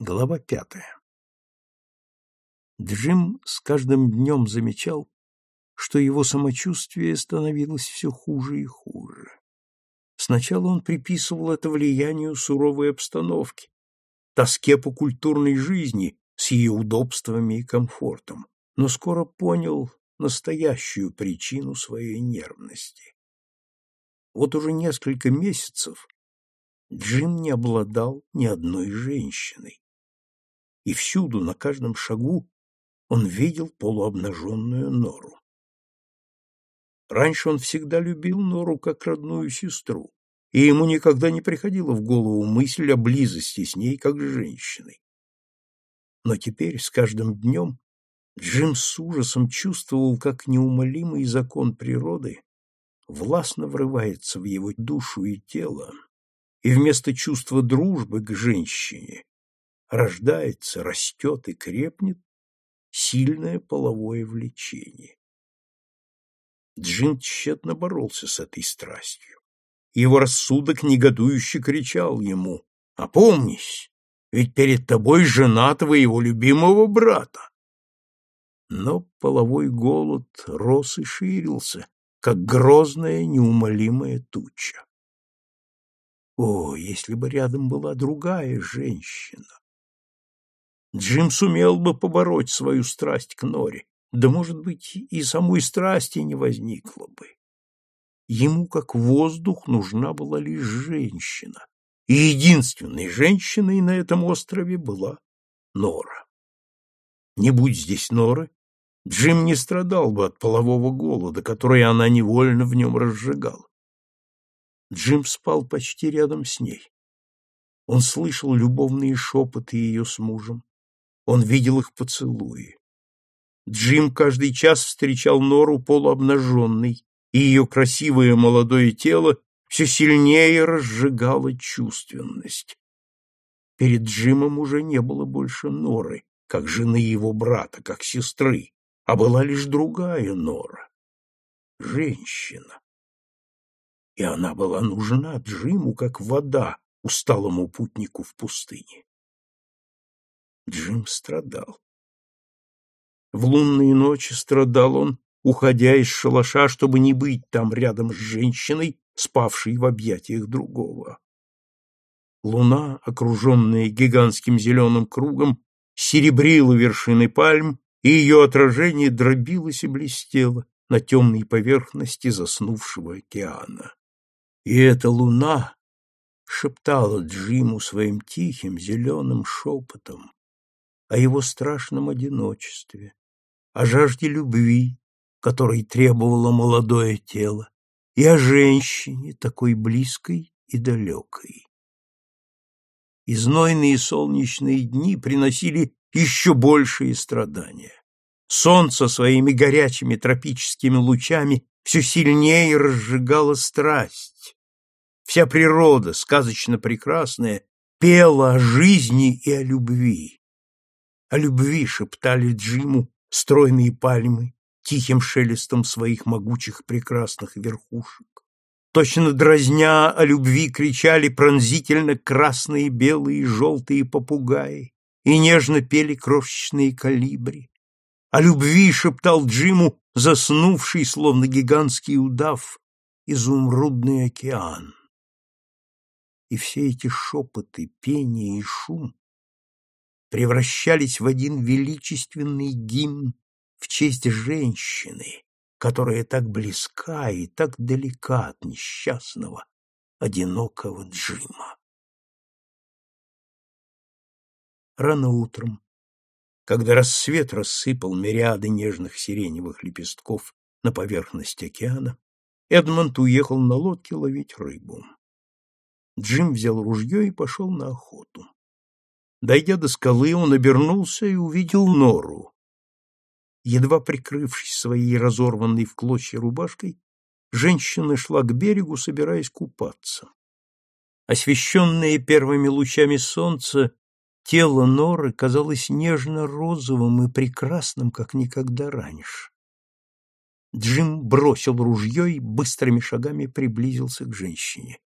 Глава пятая. Джим с каждым днем замечал, что его самочувствие становилось все хуже и хуже. Сначала он приписывал это влиянию суровой обстановки, тоске по культурной жизни с ее удобствами и комфортом, но скоро понял настоящую причину своей нервности. Вот уже несколько месяцев Джим не обладал ни одной женщиной и всюду, на каждом шагу, он видел полуобнаженную Нору. Раньше он всегда любил Нору как родную сестру, и ему никогда не приходила в голову мысль о близости с ней как с женщиной. Но теперь, с каждым днем, Джим с ужасом чувствовал, как неумолимый закон природы властно врывается в его душу и тело, и вместо чувства дружбы к женщине рождается, растет и крепнет сильное половое влечение. Джин тщетно боролся с этой страстью. Его рассудок негодующе кричал ему «Опомнись, ведь перед тобой жена твоего любимого брата». Но половой голод рос и ширился, как грозная неумолимая туча. О, если бы рядом была другая женщина! Джим сумел бы побороть свою страсть к Норе, да, может быть, и самой страсти не возникло бы. Ему, как воздух, нужна была лишь женщина, и единственной женщиной на этом острове была Нора. Не будь здесь Норы, Джим не страдал бы от полового голода, который она невольно в нем разжигала. Джим спал почти рядом с ней. Он слышал любовные шепоты ее с мужем, он видел их поцелуи. Джим каждый час встречал Нору полуобнаженной, и ее красивое молодое тело все сильнее разжигало чувственность. Перед Джимом уже не было больше Норы, как жены его брата, как сестры, а была лишь другая Нора — женщина. И она была нужна Джиму, как вода усталому путнику в пустыне. Джим страдал. В лунные ночи страдал он, уходя из шалаша, чтобы не быть там рядом с женщиной, спавшей в объятиях другого. Луна, окруженная гигантским зеленым кругом, серебрила вершины пальм, и ее отражение дробилось и блестело на темной поверхности заснувшего океана. И эта луна шептала Джиму своим тихим зеленым шепотом о его страшном одиночестве, о жажде любви, которой требовало молодое тело, и о женщине, такой близкой и далекой. И солнечные дни приносили еще большие страдания. Солнце своими горячими тропическими лучами все сильнее разжигало страсть. Вся природа, сказочно прекрасная, пела о жизни и о любви. О любви шептали Джиму стройные пальмы тихим шелестом своих могучих прекрасных верхушек. Точно дразня о любви кричали пронзительно красные, белые и желтые попугаи и нежно пели крошечные калибри. О любви шептал Джиму заснувший, словно гигантский удав, изумрудный океан. И все эти шепоты, пение и шум превращались в один величественный гимн в честь женщины, которая так близка и так далека от несчастного, одинокого Джима. Рано утром, когда рассвет рассыпал мириады нежных сиреневых лепестков на поверхность океана, Эдмонд уехал на лодке ловить рыбу. Джим взял ружье и пошел на охоту. Дойдя до скалы, он обернулся и увидел нору. Едва прикрывшись своей разорванной в клочья рубашкой, женщина шла к берегу, собираясь купаться. Освещенное первыми лучами солнца, тело норы казалось нежно-розовым и прекрасным, как никогда раньше. Джим бросил ружье и быстрыми шагами приблизился к женщине.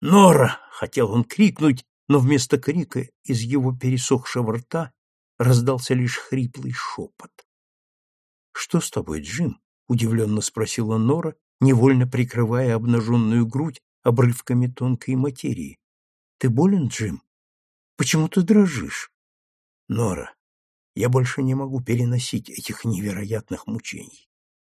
«Нора!» — хотел он крикнуть, но вместо крика из его пересохшего рта раздался лишь хриплый шепот. «Что с тобой, Джим?» — удивленно спросила Нора, невольно прикрывая обнаженную грудь обрывками тонкой материи. «Ты болен, Джим? Почему ты дрожишь?» «Нора, я больше не могу переносить этих невероятных мучений.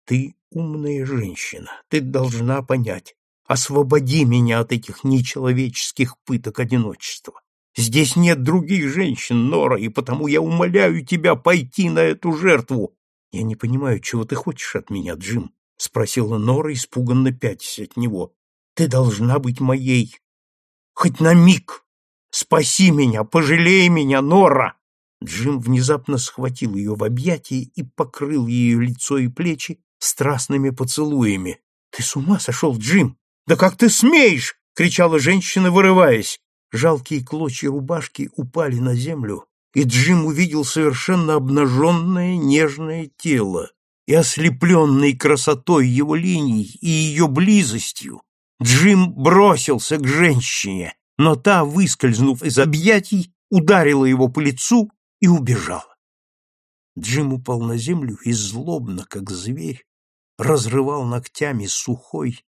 Ты умная женщина, ты должна понять. Освободи меня от этих нечеловеческих пыток одиночества. Здесь нет других женщин, Нора, и потому я умоляю тебя пойти на эту жертву. Я не понимаю, чего ты хочешь от меня, Джим, спросила Нора, испуганно пятясь от него. Ты должна быть моей. Хоть на миг. Спаси меня, пожалей меня, Нора. Джим внезапно схватил ее в объятия и покрыл ее лицо и плечи страстными поцелуями. «Ты с ума сошел, Джим? Да как ты смеешь!» — кричала женщина, вырываясь. Жалкие клочья рубашки упали на землю, и Джим увидел совершенно обнаженное нежное тело, и ослепленный красотой его линий и ее близостью, Джим бросился к женщине, но та, выскользнув из объятий, ударила его по лицу и убежала. Джим упал на землю и злобно, как зверь, разрывал ногтями сухой,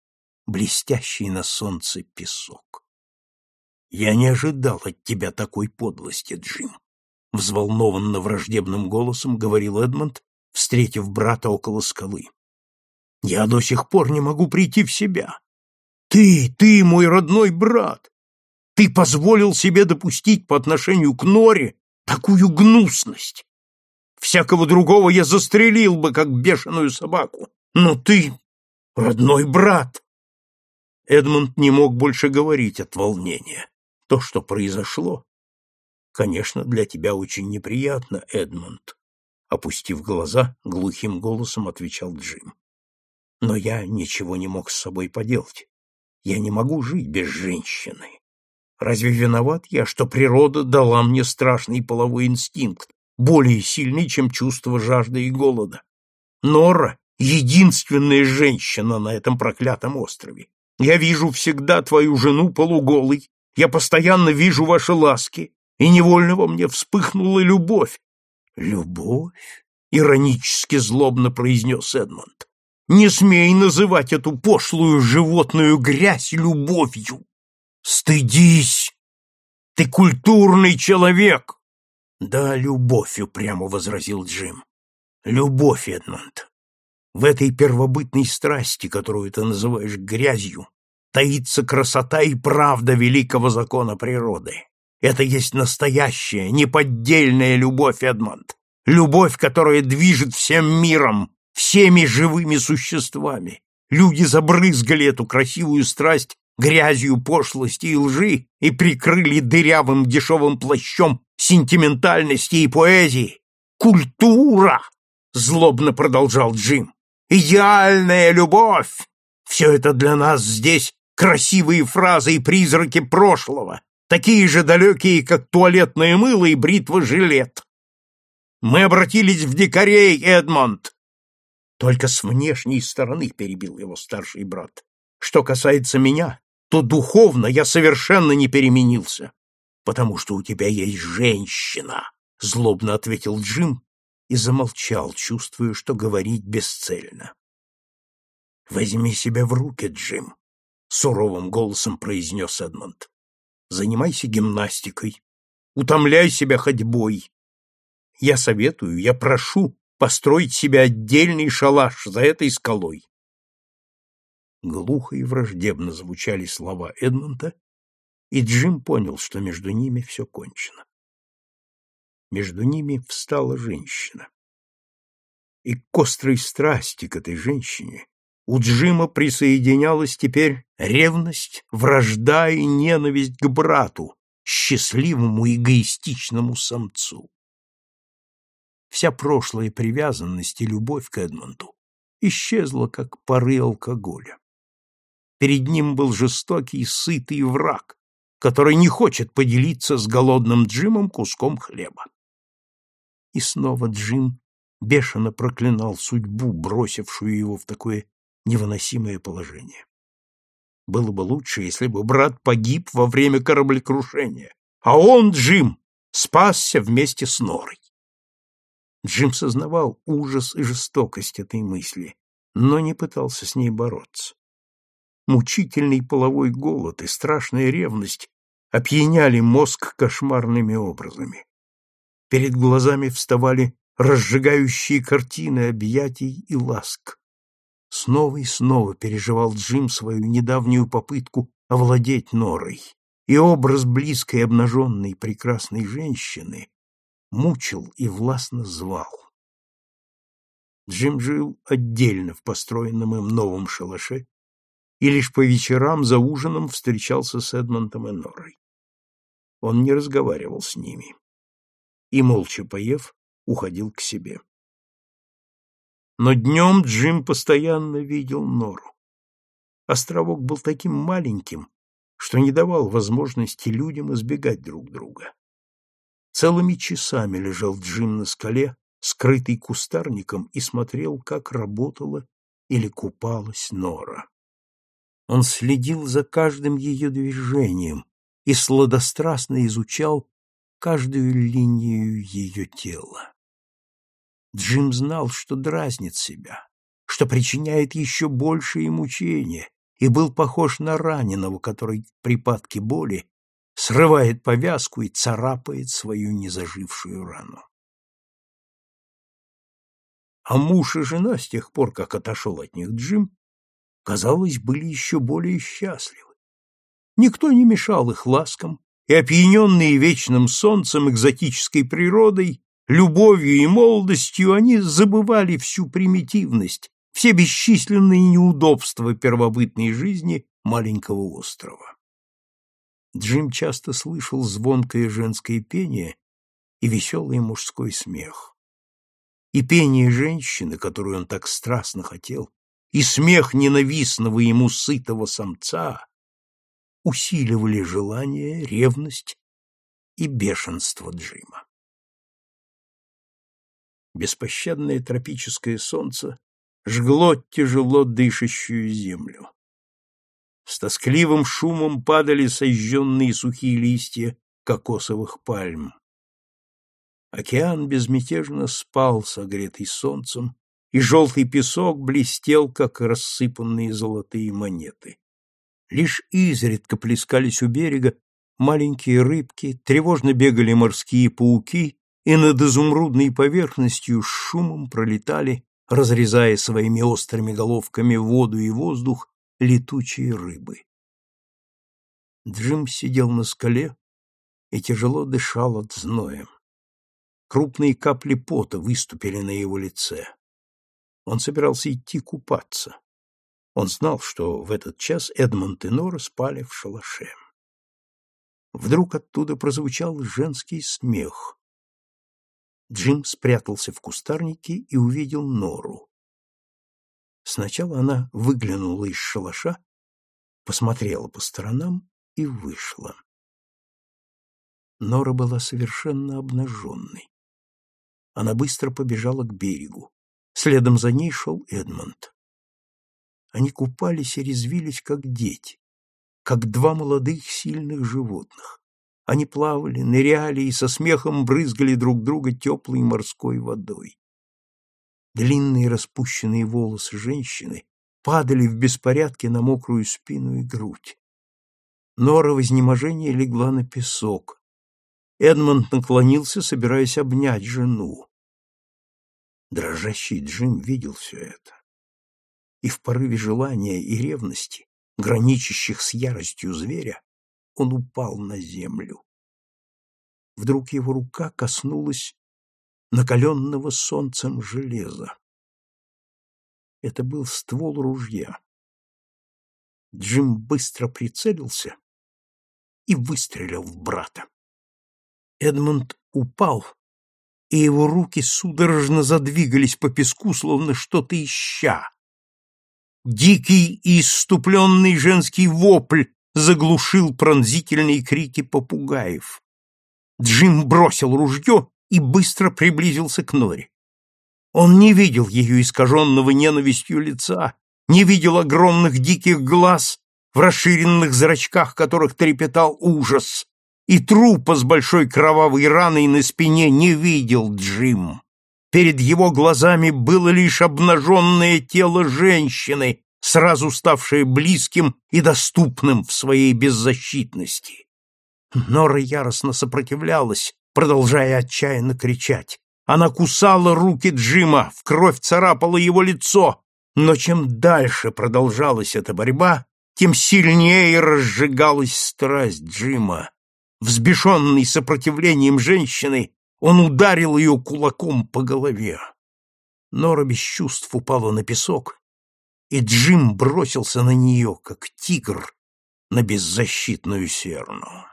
блестящий на солнце песок. «Я не ожидал от тебя такой подлости, Джим», — взволнованно враждебным голосом говорил Эдмонд, встретив брата около скалы. «Я до сих пор не могу прийти в себя. Ты, ты, мой родной брат, ты позволил себе допустить по отношению к Норе такую гнусность. Всякого другого я застрелил бы, как бешеную собаку. Но ты — родной брат. Эдмунд не мог больше говорить от волнения. То, что произошло, конечно, для тебя очень неприятно, Эдмунд. Опустив глаза, глухим голосом отвечал Джим. Но я ничего не мог с собой поделать. Я не могу жить без женщины. Разве виноват я, что природа дала мне страшный половой инстинкт, более сильный, чем чувство жажды и голода? Нора — единственная женщина на этом проклятом острове. Я вижу всегда твою жену полуголой, я постоянно вижу ваши ласки, и невольно во мне вспыхнула любовь. Любовь? — иронически злобно произнес Эдмонд. Не смей называть эту пошлую животную грязь любовью. Стыдись! Ты культурный человек! Да, любовь, упрямо возразил Джим. Любовь, Эдмонд. В этой первобытной страсти, которую ты называешь грязью, таится красота и правда великого закона природы. Это есть настоящая, неподдельная любовь, Эдмонд. Любовь, которая движет всем миром, всеми живыми существами. Люди забрызгали эту красивую страсть грязью пошлости и лжи и прикрыли дырявым дешевым плащом сентиментальности и поэзии. «Культура!» — злобно продолжал Джим. «Идеальная любовь! Все это для нас здесь красивые фразы и призраки прошлого, такие же далекие, как туалетное мыло и бритва-жилет. Мы обратились в дикарей, Эдмонд!» Только с внешней стороны перебил его старший брат. Что касается меня, то духовно я совершенно не переменился, потому что у тебя есть женщина, — злобно ответил Джим и замолчал, чувствуя, что говорить бесцельно. — Возьми себя в руки, Джим, — суровым голосом произнес Эдмонд. — Занимайся гимнастикой, утомляй себя ходьбой. Я советую, я прошу построить себе отдельный шалаш за этой скалой. Глухо и враждебно звучали слова Эдмонта, и Джим понял, что между ними все кончено. Между ними встала женщина. И к острой страсти к этой женщине у Джима присоединялась теперь ревность, вражда и ненависть к брату, счастливому эгоистичному самцу. Вся прошлая привязанность и любовь к Эдмонту исчезла, как пары алкоголя. Перед ним был жестокий, сытый враг, который не хочет поделиться с голодным Джимом куском хлеба. И снова Джим бешено проклинал судьбу, бросившую его в такое невыносимое положение. Было бы лучше, если бы брат погиб во время кораблекрушения, а он, Джим, спасся вместе с Норой. Джим сознавал ужас и жестокость этой мысли, но не пытался с ней бороться. Мучительный половой голод и страшная ревность опьяняли мозг кошмарными образами. Перед глазами вставали разжигающие картины объятий и ласк. Снова и снова переживал Джим свою недавнюю попытку овладеть Норой, и образ близкой обнаженной прекрасной женщины мучил и властно звал. Джим жил отдельно в построенном им новом шалаше и лишь по вечерам за ужином встречался с Эдмонтом и Норой. Он не разговаривал с ними и, молча поев, уходил к себе. Но днем Джим постоянно видел Нору. Островок был таким маленьким, что не давал возможности людям избегать друг друга. Целыми часами лежал Джим на скале, скрытый кустарником, и смотрел, как работала или купалась Нора. Он следил за каждым ее движением и сладострастно изучал каждую линию ее тела. Джим знал, что дразнит себя, что причиняет еще большие мучения, и был похож на раненого, который в припадке боли срывает повязку и царапает свою незажившую рану. А муж и жена, с тех пор, как отошел от них Джим, казалось, были еще более счастливы. Никто не мешал их ласкам, и опьяненные вечным солнцем экзотической природой, любовью и молодостью, они забывали всю примитивность, все бесчисленные неудобства первобытной жизни маленького острова. Джим часто слышал звонкое женское пение и веселый мужской смех. И пение женщины, которую он так страстно хотел, и смех ненавистного ему сытого самца усиливали желание, ревность и бешенство Джима. Беспощадное тропическое солнце жгло тяжело дышащую землю. С тоскливым шумом падали сожженные сухие листья кокосовых пальм. Океан безмятежно спал, согретый солнцем, и желтый песок блестел, как рассыпанные золотые монеты. Лишь изредка плескались у берега маленькие рыбки, тревожно бегали морские пауки, и над изумрудной поверхностью с шумом пролетали, разрезая своими острыми головками воду и воздух, летучие рыбы. Джим сидел на скале и тяжело дышал от зноя. Крупные капли пота выступили на его лице. Он собирался идти купаться. Он знал, что в этот час Эдмонд и Нора спали в шалаше. Вдруг оттуда прозвучал женский смех. Джим спрятался в кустарнике и увидел Нору. Сначала она выглянула из шалаша, посмотрела по сторонам и вышла. Нора была совершенно обнаженной. Она быстро побежала к берегу. Следом за ней шел Эдмонд. Они купались и резвились, как дети, как два молодых сильных животных. Они плавали, ныряли и со смехом брызгали друг друга теплой морской водой. Длинные распущенные волосы женщины падали в беспорядке на мокрую спину и грудь. Нора в изнеможении легла на песок. Эдмонд наклонился, собираясь обнять жену. Дрожащий Джим видел все это. И в порыве желания и ревности, граничащих с яростью зверя, он упал на землю. Вдруг его рука коснулась накаленного солнцем железа. Это был ствол ружья. Джим быстро прицелился и выстрелил в брата. Эдмунд упал, и его руки судорожно задвигались по песку, словно что-то ища. Дикий и иступленный женский вопль заглушил пронзительные крики попугаев. Джим бросил ружье и быстро приблизился к Норе. Он не видел ее искаженного ненавистью лица, не видел огромных диких глаз, в расширенных зрачках которых трепетал ужас, и трупа с большой кровавой раной на спине не видел Джим. Перед его глазами было лишь обнаженное тело женщины, сразу ставшее близким и доступным в своей беззащитности. Нора яростно сопротивлялась, продолжая отчаянно кричать. Она кусала руки Джима, в кровь царапала его лицо, но чем дальше продолжалась эта борьба, тем сильнее разжигалась страсть Джима. Взбешенный сопротивлением женщины, он ударил ее кулаком по голове. Нора без чувств упала на песок, и Джим бросился на нее, как тигр на беззащитную серну.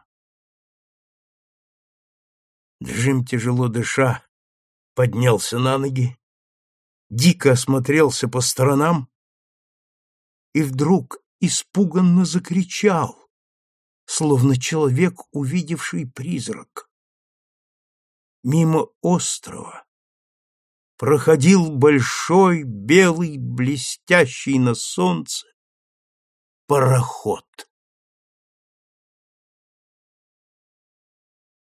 Джим, тяжело дыша, поднялся на ноги, дико осмотрелся по сторонам и вдруг испуганно закричал словно человек, увидевший призрак. Мимо острова проходил большой, белый, блестящий на солнце пароход.